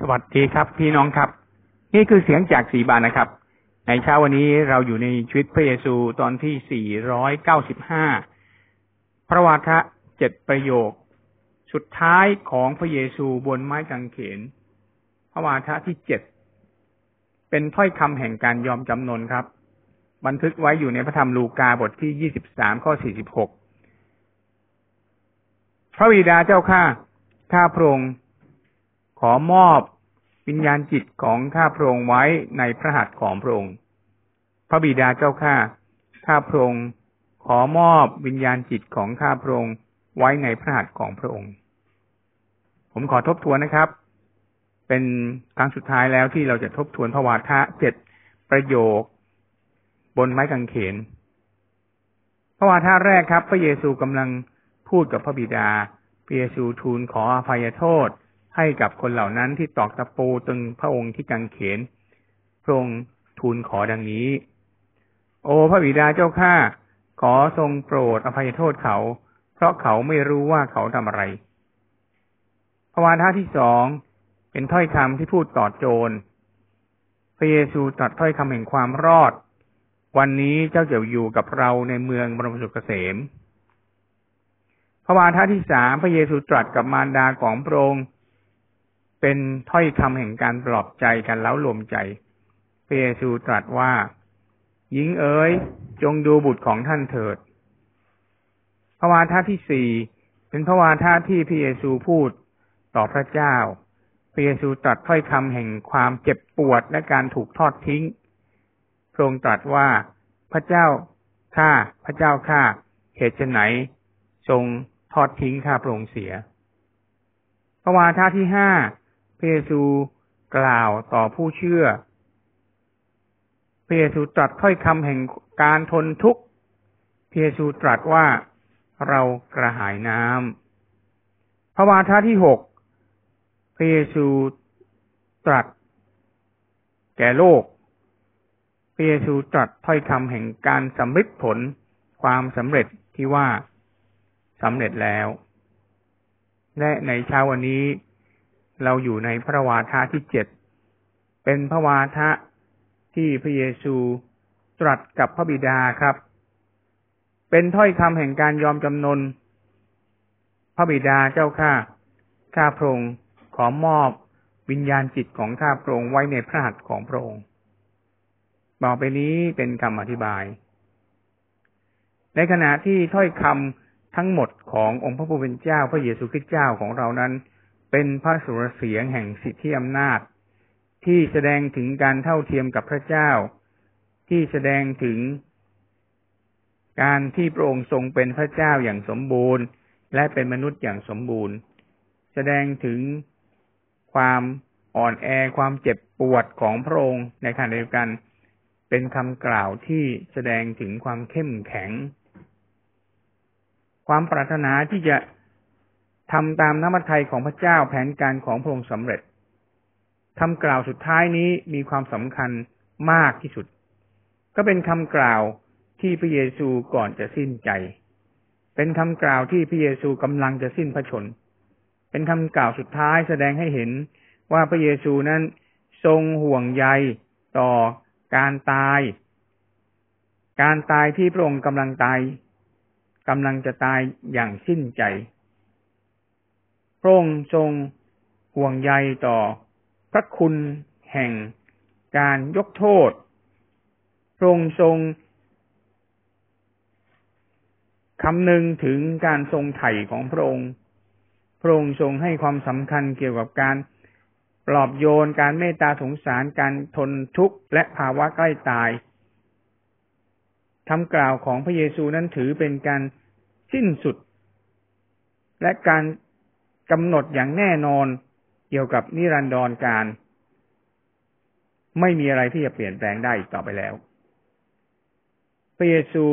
สวัสดีครับพี่น้องครับ นี่คือเสียงจากสีบานนะครับ ในเช้าวันนี้เราอยู่ในชีวิตพระเยซูตอนที่ 495 พระวาทะเจ็ดประโยค สุดท้ายของพระเยซูบนไม้กางเขน พระวาทะที่เจ็ดเป็นถ้อยคำแห่งการยอมจำนนครับ บันทึกไว้อยู่ในพระธรรมลูกาบทที่ 23 ข้อ 46 พระวิดาเจ้าข้าข้าพระองค์ ขอมอบวิญญาณจิตของข้าพระองค์ไว้ในพระหัตถ์ของพระองค์ พระบิดาเจ้าข้าข้าพระองค์ขอมอบวิญญาณจิตของข้าพระองค์ไว้ในพระหัตถ์ของพระองค์ ผมขอทบทวนนะครับ เป็นครั้งสุดท้ายแล้วที่เราจะทบทวนพระวาทะเจ็ดประโยค บนไม้กางเขน พระวาทะแรกครับ พระเยซูกำลังพูดกับพระบิดาพระเยซูทูลขออภัยโทษ ให้กับคนเหล่านั้นที่ตอกตะปูตึงพระองค์ที่กังเขน พระองค์ทูลขอดังนี้ โอ้พระบิดาเจ้าข้าขอทรงโปรดอภัยโทษเขา เพราะเขาไม่รู้ว่าเขาทำอะไร พระวาทะที่สองเป็นถ้อยคำที่พูดต่อโจร พระเยซูตรัสถ้อยคำแห่งความรอด วันนี้เจ้าจะอยู่กับเราในเมืองบรมสุขเกษมพระวาทะที่สามพระเยซูตรัสกับมารดาของพระองค์ เป็นถ้อยคำแห่งการปลอบใจกันแล้วลมใจพระเยซูตรัสว่า หญิงเอ๋ย จงดูบุตรของท่านเถิด พระวาทาที่สี่เป็นพระวาทาที่พระเยซูพูดต่อพระเจ้า พระเยซูตรัสถ้อยคำแห่งความเจ็บปวดและการถูกทอดทิ้ง พระองค์ตรัสว่าพระเจ้าข้าพระเจ้าข้าเหตุไหนทรงทอดทิ้งข้าพระองค์เสีย พระวาทาที่ห้า พระเยซูกล่าวต่อผู้เชื่อ พระเยซูตรัสถ้อยคำแห่งการทนทุกข์ พระเยซูตรัสว่าเรากระหายน้ำพระวาทาที่หกพระเยซูตรัส แก่โลก พระเยซูตรัสถ้อยคำแห่งการสำเร็จผลความสำเร็จที่ว่าสำเร็จแล้ว และในเช้าวันนี้ เราอยู่ในพระวาทะที่เจ็ด เป็นพระวาทะที่พระเยซูตรัสกับพระบิดาครับ เป็นถ้อยคำแห่งการยอมจำนน พระบิดาเจ้าข้า ข้าพระองค์ขอมอบวิญญาณจิตของข้าพระองค์ไว้ในพระหัตถ์ของพระองค์บอกไปนี้เป็นคำอธิบาย ในขณะที่ถ้อยคำทั้งหมดขององค์พระผู้เป็นเจ้าพระเยซูคริสต์เจ้าของเรานั้น เป็นพระสุรเสียงแห่งสิทธิอำนาจ ที่แสดงถึงการเท่าเทียมกับพระเจ้า ที่แสดงถึงการที่พระองค์ทรงเป็นพระเจ้าอย่างสมบูรณ์ และเป็นมนุษย์อย่างสมบูรณ์ แสดงถึงความอ่อนแอความเจ็บปวดของพระองค์ในขณะเดียวกัน เป็นคำกล่าวที่แสดงถึงความเข้มแข็ง ความปรารถนาที่จะ ทำตามน้ำมัทยของพระเจ้าแผนการของพระองค์สำเร็จคำกล่าวสุดท้ายนี้มีความสำคัญมากที่สุด ก็เป็นคำกล่าวที่พระเยซูก่อนจะสิ้นใจ เป็นคำกล่าวที่พระเยซูกำลังจะสิ้นพระชน เป็นคำกล่าวสุดท้ายแสดงให้เห็นว่าพระเยซูนั้นทรงห่วงใยต่อการตาย การตายที่พระองค์กำลังตายกำลังจะตายอย่างสิ้นใจ ระองค์ทรงห่วงใยต่อพระคุณแห่งการยกโทษ พระองค์ทรงคำนึงถึงการทรงไถ่ของพระองค์ พระองค์ทรงให้ความสำคัญเกี่ยวกับการปลอบโยน การเมตตาสงสาร การทนทุกข์และภาวะใกล้ตายคำกล่าวของพระเยซูนั้นถือเป็นการสิ้นสุด และการ กำหนดอย่างแน่นอนเกี่ยวกับนิรันดรการ ไม่มีอะไรที่จะเปลี่ยนแปลงได้อีกต่อไปแล้ว พระเยซู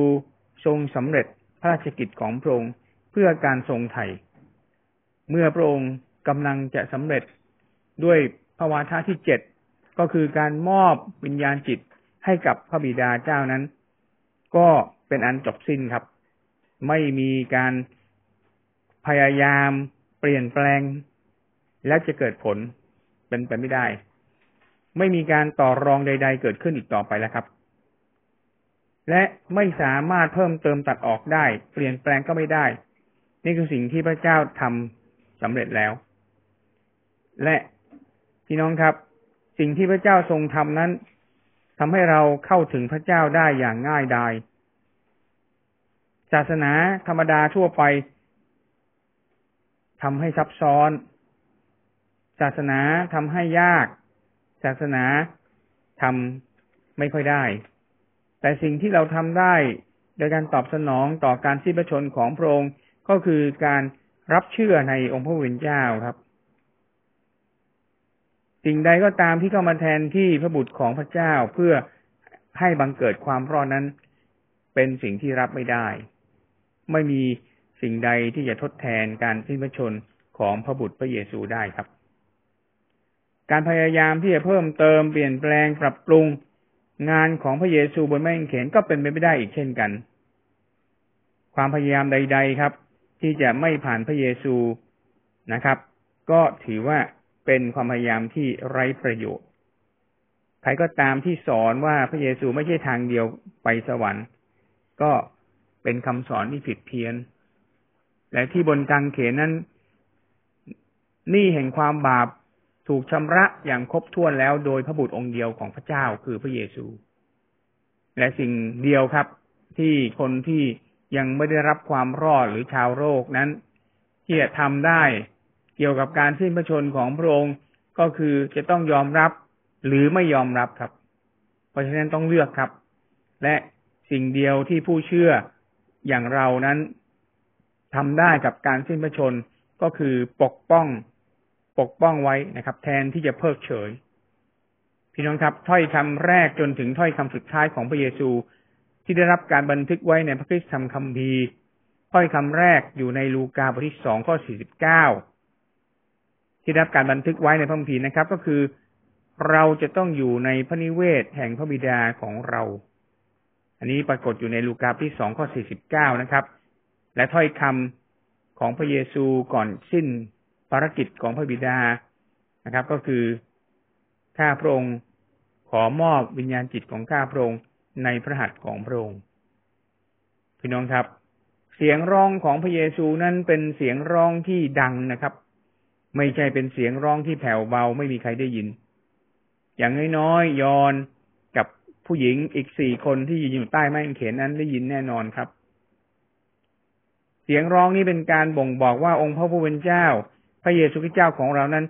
ทรงสำเร็จพระราชกิจของพระองค์เพื่อการทรงไถ่เมื่อพระองค์กำลังจะสำเร็จด้วยภาวาทาที่เจ็ดก็คือการมอบวิญญาณจิตให้กับพระบิดาเจ้านั้น ก็เป็นอันจบสิ้นครับ ไม่มีการพยายาม เปลี่ยนแปลง แล้วจะเกิดผลเป็นไปไม่ได้ ไม่มีการต่อรองใด ๆ เกิดขึ้นอีกต่อไปแล้วครับ และไม่สามารถเพิ่มเติมตัดออกได้ เปลี่ยนแปลงก็ไม่ได้ นี่คือสิ่งที่พระเจ้าทำสำเร็จแล้ว และพี่น้องครับ สิ่งที่พระเจ้าทรงทำนั้นทำให้เราเข้าถึงพระเจ้าได้อย่างง่ายดายศาสนาธรรมดาทั่วไป ทำให้ซับซ้อน ศาสนาทำให้ยาก ศาสนาทำไม่ค่อยได้ แต่สิ่งที่เราทำได้ โดยการตอบสนองต่อการสิ้นพระชนของพระองค์ก็คือการรับเชื่อในองค์พระวิญญาณครับ สิ่งใดก็ตามที่เข้ามาแทนที่พระบุตรของพระเจ้าเพื่อให้บังเกิดความรอดนั้น เป็นสิ่งที่รับไม่ได้ ไม่มี สิ่งใดที่จะทดแทนการสิ้นพระชนของพระบุตรพระเยซูได้ครับ การพยายามที่จะเพิ่มเติมเปลี่ยนแปลงปรับปรุงงานของพระเยซูบนไม้กางเขนก็เป็นไปไม่ได้อีกเช่นกัน ความพยายามใด ๆครับ ที่จะไม่ผ่านพระเยซูนะครับ ก็ถือว่าเป็นความพยายามที่ไร้ประโยชน์ ใครก็ตามที่สอนว่าพระเยซูไม่ใช่ทางเดียวไปสวรรค์ ก็เป็นคำสอนที่ผิดเพี้ยน และที่บนกางเขนนั้นนี่แห่งความบาปถูกชำระอย่างครบถ้วนแล้วโดยพระบุตรองค์เดียวของพระเจ้าคือพระเยซู และสิ่งเดียวครับ ที่คนที่ยังไม่ได้รับความรอดหรือชาวโลกนั้นที่จะทำได้เกี่ยวกับการสิ้นพระชนของพระองค์ก็คือจะต้องยอมรับหรือไม่ยอมรับครับ เพราะฉะนั้นต้องเลือกครับ และสิ่งเดียวที่ผู้เชื่ออย่างเรานั้น ทำได้กับการสิ้นพระชนก็คือปกป้องปกป้องไว้นะครับ แทนที่จะเพิกเฉย พี่น้องครับถ้อยคำแรกจนถึงถ้อยคำสุดท้ายของพระเยซู ที่ได้รับการบันทึกไว้ในพระคิดธรรมคัมภีร์ถ้อยคำแรกอยู่ในลูกาบทที่สองข้อสี่สิบเก้าที่ได้รับการบันทึกไว้ในพระคัมภีร์นะครับ ก็คือเราจะต้องอยู่ในพระนิเวศแห่งพระบิดาของเรา อันนี้ปรากฏอยู่ในลูกาบทที่สองข้อสี่สิบเก้านะครับ และถ้อยคำของพระเยซูก่อนสิ้นภารกิจของพระบิดานะครับ ก็คือข้าพระองค์ขอมอบวิญญาณจิตของข้าพระองค์ในพระหัตถ์ของพระองค์พี่น้องครับ เสียงร้องของพระเยซูนั้นเป็นเสียงร้องที่ดังนะครับ ไม่ใช่เป็นเสียงร้องที่แผ่วเบาไม่มีใครได้ยิน อย่างน้อยๆยอนกับผู้หญิงอีกสี่คนที่ยืนอยู่ใต้ไม้เขนนั้นได้ยินแน่นอนครับ เสียงร้องนี้เป็นการบ่งบอกว่าองค์พระผู้เป็นเจ้า พระเยซูคริสต์เจ้าของเรานั้น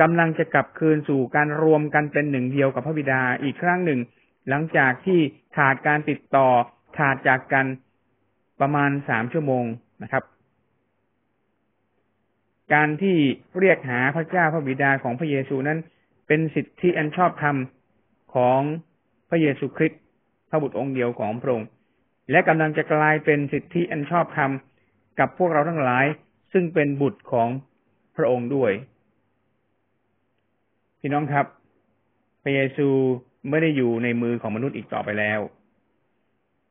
กำลังจะกลับคืนสู่การรวมกันเป็นหนึ่งเดียวกับพระบิดาอีกครั้งหนึ่ง หลังจากที่ขาดการติดต่อขาดจากกันประมาณสามชั่วโมงนะครับ การที่เรียกหาพระเจ้าพระบิดาของพระเยซูนั้น เป็นสิทธิอันชอบธรรมของพระเยซูคริสต์พระบุตรองค์เดียวของพระองค์และกำลังจะกลายเป็นสิทธิอันชอบธรรม กับพวกเราทั้งหลายซึ่งเป็นบุตรของพระองค์ด้วย พี่น้องครับพระเยซูไม่ได้อยู่ในมือของมนุษย์อีกต่อไปแล้ว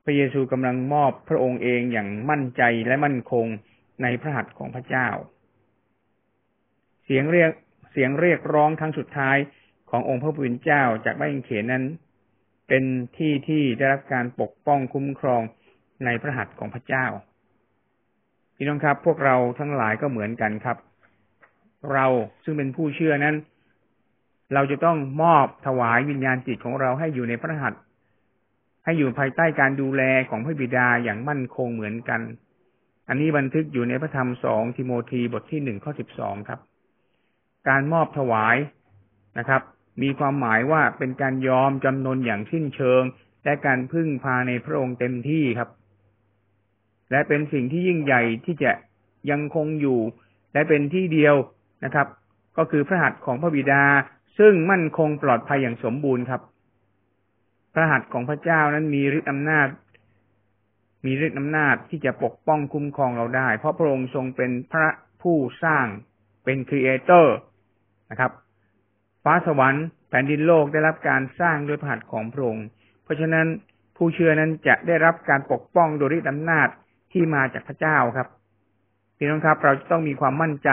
พระเยซูกำลังมอบพระองค์เองอย่างมั่นใจและมั่นคงในพระหัตถ์ของพระเจ้า เสียงเรียกเสียงเรียกร้องครั้งสุดท้ายขององค์พระผู้เป็นเจ้าจากบ้านเขนนั้น เป็นที่ที่ได้รับการปกป้องคุ้มครองในพระหัตถ์ของพระเจ้า พี่น้องครับ พวกเราทั้งหลายก็เหมือนกันครับ เราซึ่งเป็นผู้เชื่อนั้น เราจะต้องมอบถวายวิญญาณจิตของเราให้อยู่ในพระหัตถ์ให้อยู่ภายใต้การดูแลของพระบิดาอย่างมั่นคงเหมือนกัน อันนี้บันทึกอยู่ในพระธรรมสองทิโมธีบทที่หนึ่งข้อสิบสองครับ การมอบถวายนะครับ มีความหมายว่าเป็นการยอมจำนนอย่างสิ้นเชิง และการพึ่งพาในพระองค์เต็มที่ครับ และเป็นสิ่งที่ยิ่งใหญ่ที่จะยังคงอยู่ และเป็นที่เดียวนะครับ ก็คือพระหัตถ์ของพระบิดา ซึ่งมั่นคงปลอดภัยอย่างสมบูรณ์ครับ พระหัตถ์ของพระเจ้านั้นมีฤทธิ์อำนาจ มีฤทธิ์อำนาจที่จะปกป้องคุ้มครองเราได้ เพราะพระองค์ทรงเป็นพระผู้สร้างเป็นครีเอเตอร์นะครับฟ้าสวรรค์แผ่นดินโลกได้รับการสร้างด้วยพระหัตถ์ของพระองค์ เพราะฉะนั้นผู้เชื่อนั้นจะได้รับการปกป้องโดยฤทธิ์อำนาจ ที่มาจากพระเจ้าครับพี่น้องครับ เราจะต้องมีความมั่นใจ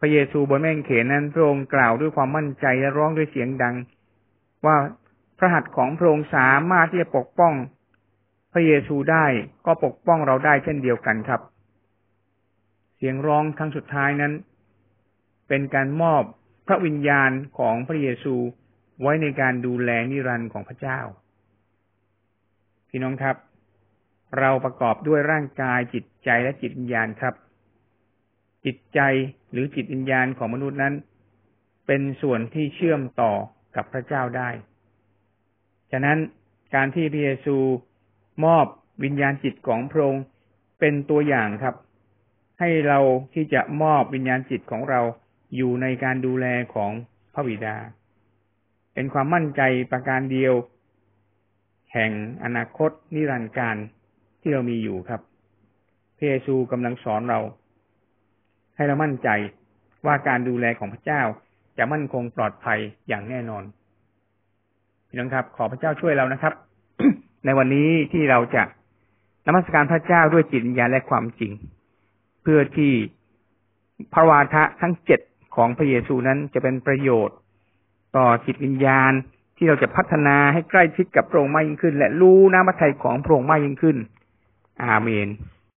พระเยซูบนแม่งเขนนั้นพระองค์กล่าวด้วยความมั่นใจและร้องด้วยเสียงดัง ว่าพระหัตถ์ของพระองค์สามารถที่จะปกป้อง พระเยซูได้ก็ปกป้องเราได้เช่นเดียวกันครับ เสียงร้องครั้งสุดท้ายนั้น เป็นการมอบพระวิญญาณของพระเยซูไว้ในการดูแลนิรันดร์ของพระเจ้า พี่น้องครับ เราประกอบด้วยร่างกายจิตใจและจิตวิญญาณครับ จิตใจหรือจิตวิญญาณของมนุษย์นั้น เป็นส่วนที่เชื่อมต่อกับพระเจ้าได้ ฉะนั้นการที่พระเยซูมอบวิญญาณจิตของพระองค์เป็นตัวอย่างครับ ให้เราที่จะมอบวิญญาณจิตของเราอยู่ในการดูแลของพระบิดา เป็นความมั่นใจประการเดียว แห่งอนาคตนิรันดร์การ ที่เรามีอยู่ครับพระเยซูกำลังสอนเรา ให้เรามั่นใจว่าการดูแลของพระเจ้าจะมั่นคงปลอดภัยอย่างแน่นอนพี่น้องครับ ขอพระเจ้าช่วยเรานะครับ ในวันนี้ที่เราจะนมัสการพระเจ้าด้วยจิตวิญญาณและความจริง เพื่อที่พระวาทะทั้งเจ็ดของพระเยซูนั้นจะเป็นประโยชน์ ต่อจิตวิญญาณที่เราจะพัฒนาให้ใกล้ชิดกับพระองค์มากยิ่งขึ้น และรู้น้ำพระทัยของพระองค์มากยิ่งขึ้น อาเมน